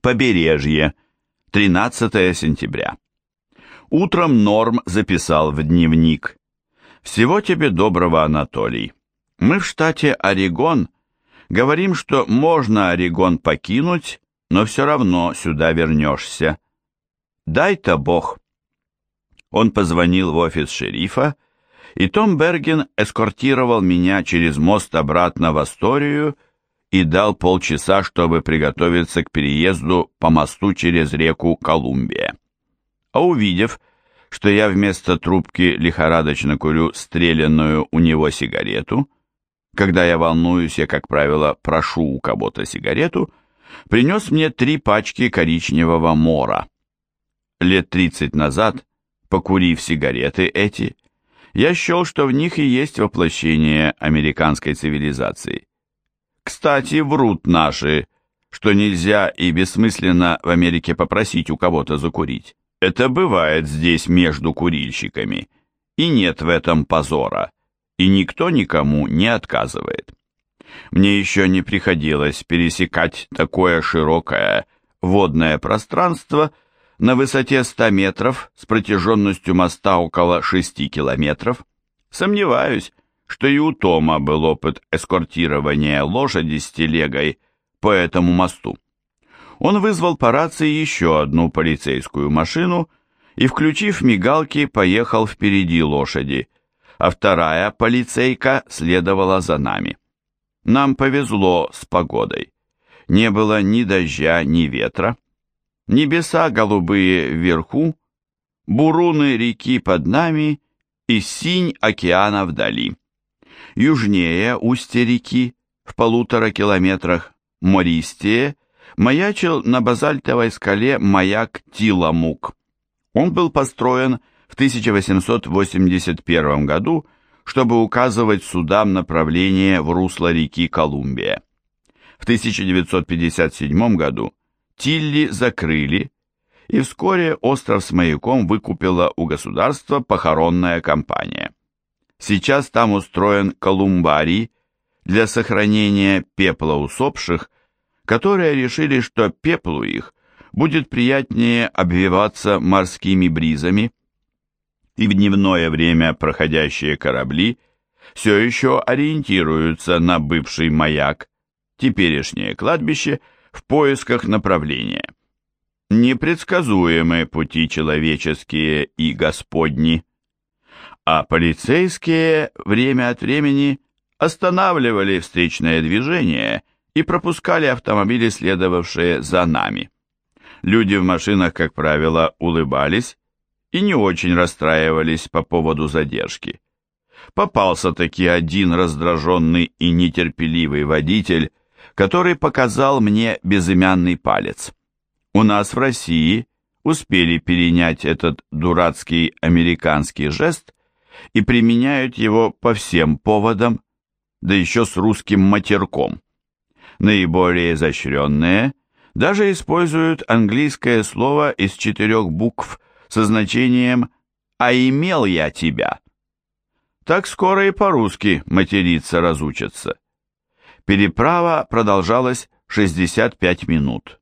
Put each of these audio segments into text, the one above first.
Побережье. 13 сентября. Утром Норм записал в дневник. «Всего тебе доброго, Анатолий. Мы в штате Орегон говорим, что можно Орегон покинуть, но все равно сюда вернешься. Дай-то Бог». Он позвонил в офис шерифа, и Том Берген эскортировал меня через мост обратно в Асторию и дал полчаса, чтобы приготовиться к переезду по мосту через реку Колумбия. А увидев, что я вместо трубки лихорадочно курю стрелянную у него сигарету, когда я волнуюсь, я, как правило, прошу у кого-то сигарету, принес мне три пачки коричневого мора. Лет тридцать назад, покурив сигареты эти, я счел, что в них и есть воплощение американской цивилизации. Кстати, врут наши, что нельзя и бессмысленно в Америке попросить у кого-то закурить. Это бывает здесь между курильщиками, и нет в этом позора, и никто никому не отказывает. Мне еще не приходилось пересекать такое широкое водное пространство на высоте 100 метров с протяженностью моста около 6 километров. Сомневаюсь, что и у Тома был опыт эскортирования лошади с телегой по этому мосту. Он вызвал по рации еще одну полицейскую машину и, включив мигалки, поехал впереди лошади, а вторая полицейка следовала за нами. Нам повезло с погодой. Не было ни дождя, ни ветра. Небеса голубые вверху, буруны реки под нами и синь океана вдали. Южнее устья реки, в полутора километрах мористее, маячил на базальтовой скале маяк Тиламук. Он был построен в 1881 году, чтобы указывать судам направление в русло реки Колумбия. В 1957 году Тилли закрыли, и вскоре остров с маяком выкупила у государства похоронная компания. Сейчас там устроен колумбарий для сохранения пепла усопших, которые решили, что пеплу их будет приятнее обвиваться морскими бризами, и в дневное время проходящие корабли все еще ориентируются на бывший маяк, теперешнее кладбище, в поисках направления. Непредсказуемы пути человеческие и господни а полицейские время от времени останавливали встречное движение и пропускали автомобили, следовавшие за нами. Люди в машинах, как правило, улыбались и не очень расстраивались по поводу задержки. Попался-таки один раздраженный и нетерпеливый водитель, который показал мне безымянный палец. У нас в России успели перенять этот дурацкий американский жест и применяют его по всем поводам, да еще с русским матерком. Наиболее изощренные даже используют английское слово из четырех букв со значением «а имел я тебя». Так скоро и по-русски материться разучатся. Переправа продолжалась 65 минут.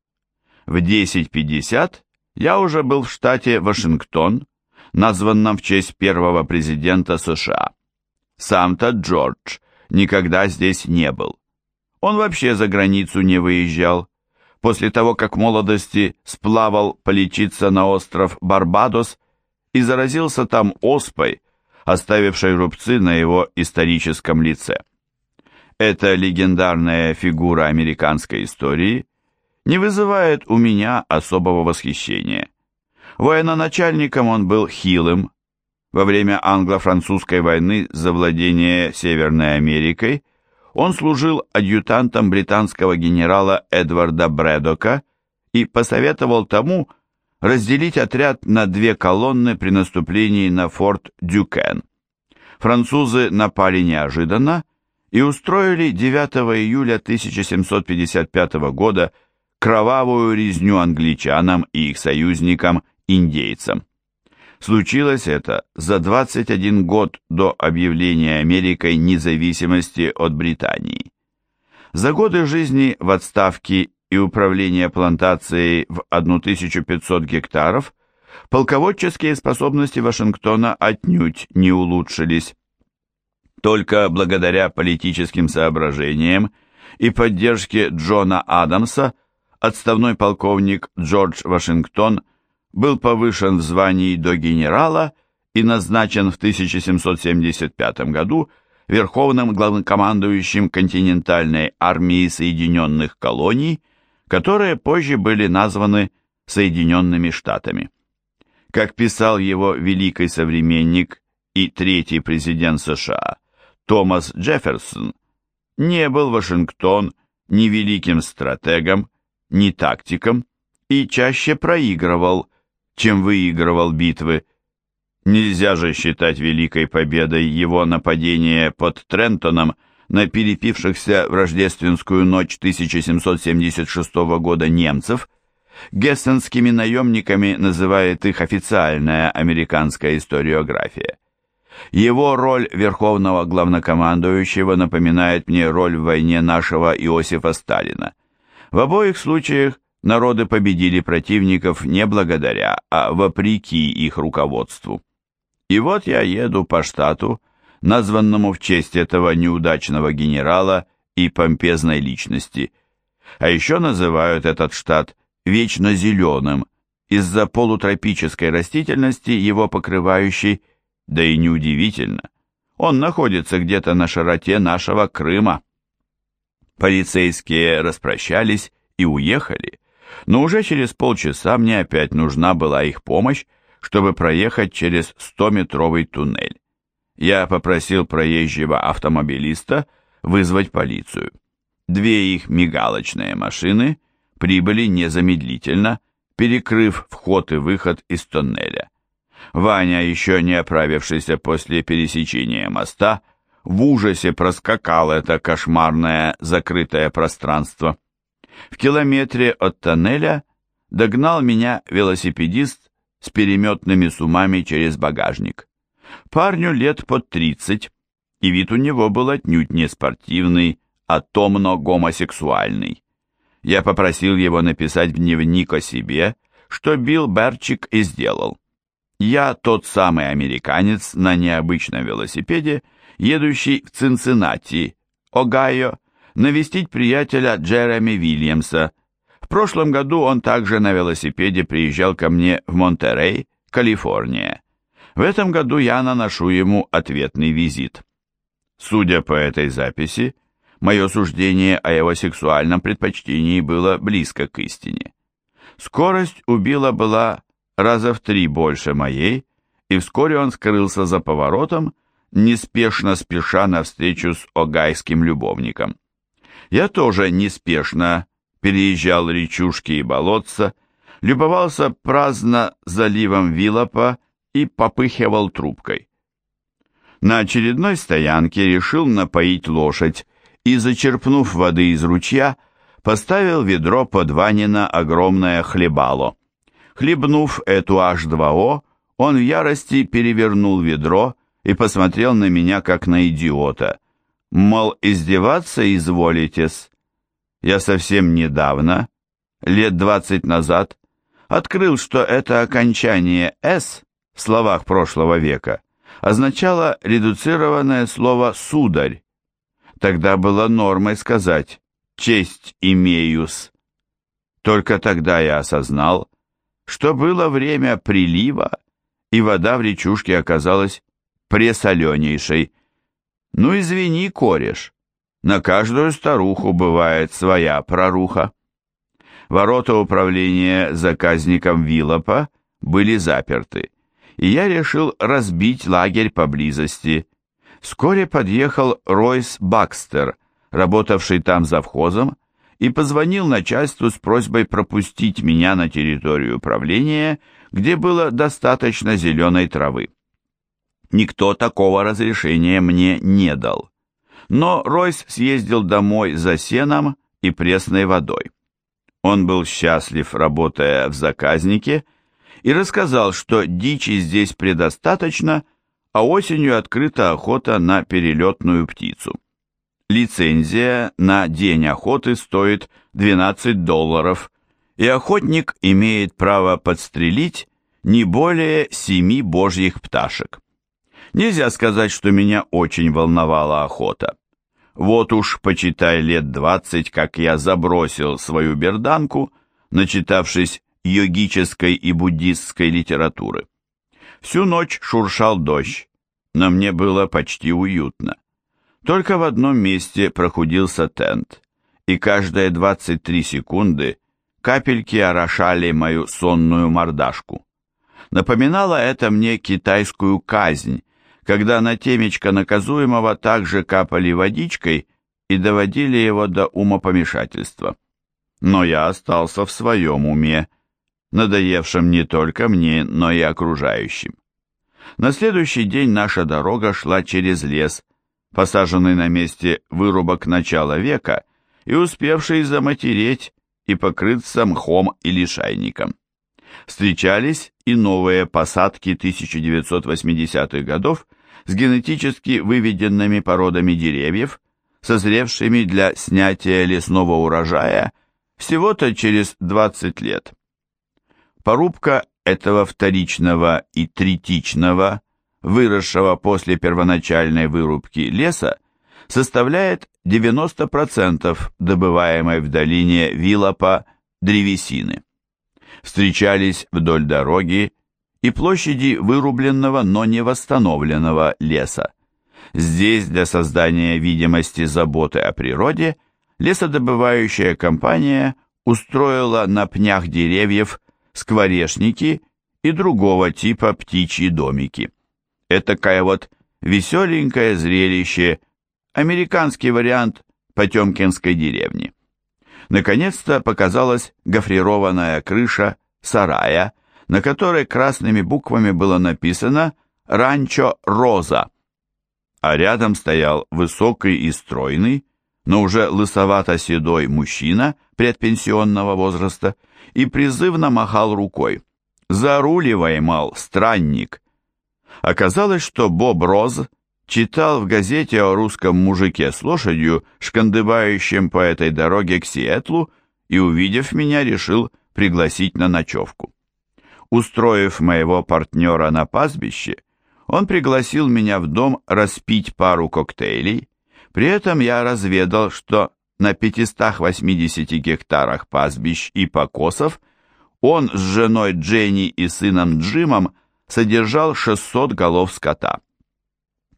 В 10.50 я уже был в штате Вашингтон, названном в честь первого президента США. Сам-то Джордж никогда здесь не был. Он вообще за границу не выезжал. После того, как в молодости сплавал полечиться на остров Барбадос и заразился там оспой, оставившей рубцы на его историческом лице. Эта легендарная фигура американской истории не вызывает у меня особого восхищения. Военачальником он был хилым. Во время англо-французской войны за владение Северной Америкой он служил адъютантом британского генерала Эдварда Брэдока и посоветовал тому разделить отряд на две колонны при наступлении на форт Дюкен. Французы напали неожиданно и устроили 9 июля 1755 года кровавую резню англичанам и их союзникам индейцам. Случилось это за 21 год до объявления Америкой независимости от Британии. За годы жизни в отставке и управление плантацией в 1500 гектаров, полководческие способности Вашингтона отнюдь не улучшились. Только благодаря политическим соображениям и поддержке Джона Адамса отставной полковник Джордж Вашингтон был повышен в звании до генерала и назначен в 1775 году верховным главнокомандующим континентальной армии Соединенных Колоний, которые позже были названы Соединенными Штатами. Как писал его великий современник и третий президент США Томас Джефферсон, не был Вашингтон ни великим стратегом, ни тактиком и чаще проигрывал, чем выигрывал битвы. Нельзя же считать великой победой его нападение под Трентоном на перепившихся в рождественскую ночь 1776 года немцев. Гессенскими наемниками называет их официальная американская историография. Его роль верховного главнокомандующего напоминает мне роль в войне нашего Иосифа Сталина. В обоих случаях народы победили противников не благодаря, а вопреки их руководству. И вот я еду по штату, названному в честь этого неудачного генерала и помпезной личности. А еще называют этот штат вечно зеленым из-за полутропической растительности, его покрывающей, да и неудивительно, он находится где-то на широте нашего Крыма. Полицейские распрощались и уехали, но уже через полчаса мне опять нужна была их помощь, чтобы проехать через 100-метровый туннель. Я попросил проезжего автомобилиста вызвать полицию. Две их мигалочные машины прибыли незамедлительно, перекрыв вход и выход из туннеля. Ваня, еще не оправившийся после пересечения моста, в ужасе проскакал это кошмарное закрытое пространство. В километре от тоннеля догнал меня велосипедист с переметными сумами через багажник. Парню лет под тридцать, и вид у него был отнюдь не спортивный, а томно-гомосексуальный. Я попросил его написать в дневник о себе, что Билл Берчик и сделал. Я тот самый американец на необычном велосипеде, едущий в Цинциннати, Огайо, навестить приятеля Джереми Вильямса. В прошлом году он также на велосипеде приезжал ко мне в Монтерей, Калифорния. В этом году я наношу ему ответный визит. Судя по этой записи, мое суждение о его сексуальном предпочтении было близко к истине. Скорость у Билла была раза в три больше моей, и вскоре он скрылся за поворотом, неспешно спеша навстречу с огайским любовником. Я тоже неспешно переезжал речушки и болотца, любовался праздно заливом Вилопа и попыхивал трубкой. На очередной стоянке решил напоить лошадь и, зачерпнув воды из ручья, поставил ведро под Ванина огромное хлебало. Хлебнув эту H2O, он в ярости перевернул ведро и посмотрел на меня, как на идиота – Мол, издеваться изволитесь. Я совсем недавно, лет двадцать назад, открыл, что это окончание «с» в словах прошлого века означало редуцированное слово «сударь». Тогда было нормой сказать «честь имеюс». Только тогда я осознал, что было время прилива, и вода в речушке оказалась пресоленейшей, ну извини, кореш, на каждую старуху бывает своя проруха. Ворота управления заказником Вилопа были заперты, и я решил разбить лагерь поблизости. Вскоре подъехал Ройс Бакстер, работавший там завхозом, и позвонил начальству с просьбой пропустить меня на территорию управления, где было достаточно зеленой травы. Никто такого разрешения мне не дал. Но Ройс съездил домой за сеном и пресной водой. Он был счастлив, работая в заказнике, и рассказал, что дичи здесь предостаточно, а осенью открыта охота на перелетную птицу. Лицензия на день охоты стоит 12 долларов, и охотник имеет право подстрелить не более семи божьих пташек. Нельзя сказать, что меня очень волновала охота. Вот уж, почитай, лет двадцать, как я забросил свою берданку, начитавшись йогической и буддистской литературы. Всю ночь шуршал дождь, но мне было почти уютно. Только в одном месте прохудился тент, и каждые 23 секунды капельки орошали мою сонную мордашку. Напоминало это мне китайскую казнь, когда на темечко наказуемого также капали водичкой и доводили его до умопомешательства. Но я остался в своем уме, надоевшем не только мне, но и окружающим. На следующий день наша дорога шла через лес, посаженный на месте вырубок начала века и успевший заматереть и покрыться мхом и лишайником. Встречались и новые посадки 1980-х годов с генетически выведенными породами деревьев, созревшими для снятия лесного урожая всего-то через 20 лет. Порубка этого вторичного и третичного, выросшего после первоначальной вырубки леса, составляет 90% добываемой в долине Вилопа древесины. Встречались вдоль дороги и площади вырубленного, но не восстановленного леса. Здесь для создания видимости заботы о природе лесодобывающая компания устроила на пнях деревьев скворечники и другого типа птичьи домики. Этакое вот веселенькое зрелище, американский вариант Потемкинской деревни. Наконец-то показалась гофрированная крыша сарая, на которой красными буквами было написано «Ранчо Роза», а рядом стоял высокий и стройный, но уже лысовато-седой мужчина предпенсионного возраста и призывно махал рукой. «Заруливай, мал, странник!» Оказалось, что Боб Роз читал в газете о русском мужике с лошадью, шкандыбающем по этой дороге к Сиэтлу, и, увидев меня, решил пригласить на ночевку. Устроив моего партнера на пастбище, он пригласил меня в дом распить пару коктейлей, при этом я разведал, что на 580 гектарах пастбищ и покосов он с женой Дженни и сыном Джимом содержал 600 голов скота.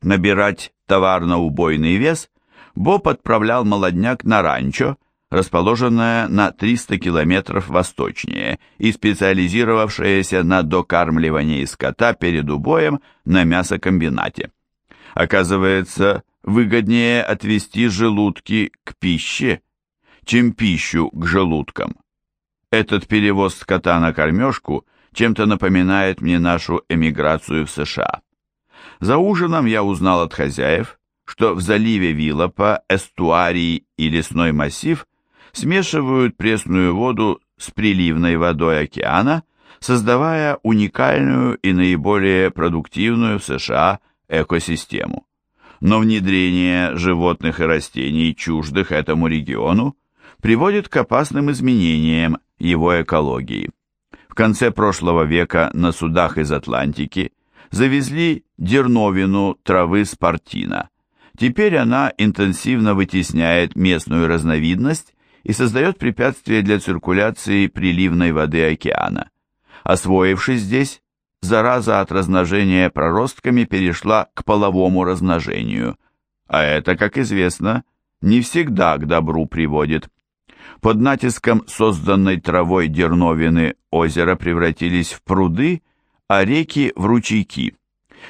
Набирать товарно-убойный вес Боб отправлял молодняк на ранчо, расположенное на 300 километров восточнее и специализировавшееся на докармливании скота перед убоем на мясокомбинате. Оказывается, выгоднее отвести желудки к пище, чем пищу к желудкам. Этот перевоз скота на кормежку чем-то напоминает мне нашу эмиграцию в США. За ужином я узнал от хозяев, что в заливе Вилопа, эстуарий и лесной массив смешивают пресную воду с приливной водой океана, создавая уникальную и наиболее продуктивную в США экосистему но внедрение животных и растений, чуждых этому региону, приводит к опасным изменениям его экологии. В конце прошлого века на судах из Атлантики завезли дерновину травы спартина. Теперь она интенсивно вытесняет местную разновидность и создает препятствия для циркуляции приливной воды океана. Освоившись здесь, зараза от размножения проростками перешла к половому размножению, а это, как известно, не всегда к добру приводит. Под натиском созданной травой дерновины озера превратились в пруды, а реки в ручейки.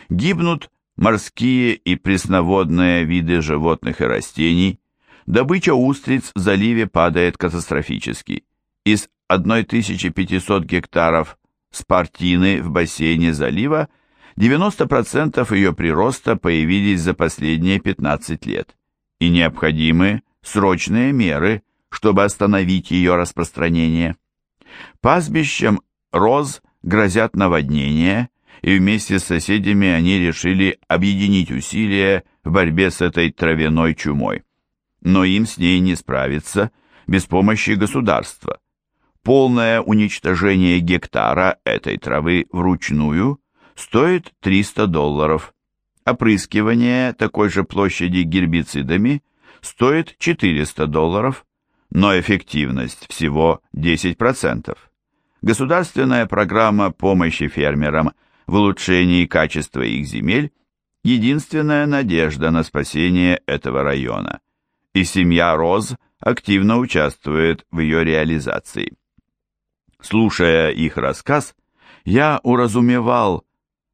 Гибнут морские и пресноводные виды животных и растений, добыча устриц в заливе падает катастрофически. Из 1500 гектаров спартины в бассейне залива, 90% ее прироста появились за последние 15 лет, и необходимы срочные меры, чтобы остановить ее распространение. Пастбищем роз грозят наводнения, и вместе с соседями они решили объединить усилия в борьбе с этой травяной чумой. Но им с ней не справиться без помощи государства. Полное уничтожение гектара этой травы вручную стоит 300 долларов. Опрыскивание такой же площади гербицидами стоит 400 долларов, но эффективность всего 10%. Государственная программа помощи фермерам в улучшении качества их земель – единственная надежда на спасение этого района, и семья Роз активно участвует в ее реализации. Слушая их рассказ, я уразумевал,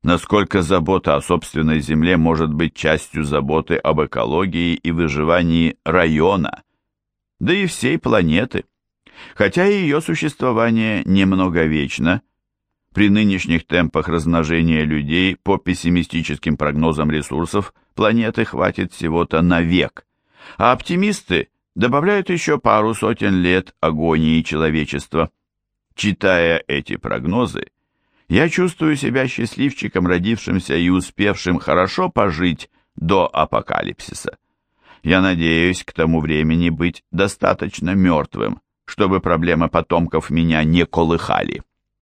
насколько забота о собственной земле может быть частью заботы об экологии и выживании района, да и всей планеты. Хотя ее существование немного вечно, при нынешних темпах размножения людей по пессимистическим прогнозам ресурсов планеты хватит всего-то на век, а оптимисты добавляют еще пару сотен лет агонии человечества. Читая эти прогнозы, я чувствую себя счастливчиком, родившимся и успевшим хорошо пожить до апокалипсиса. Я надеюсь к тому времени быть достаточно мертвым, чтобы проблемы потомков меня не колыхали.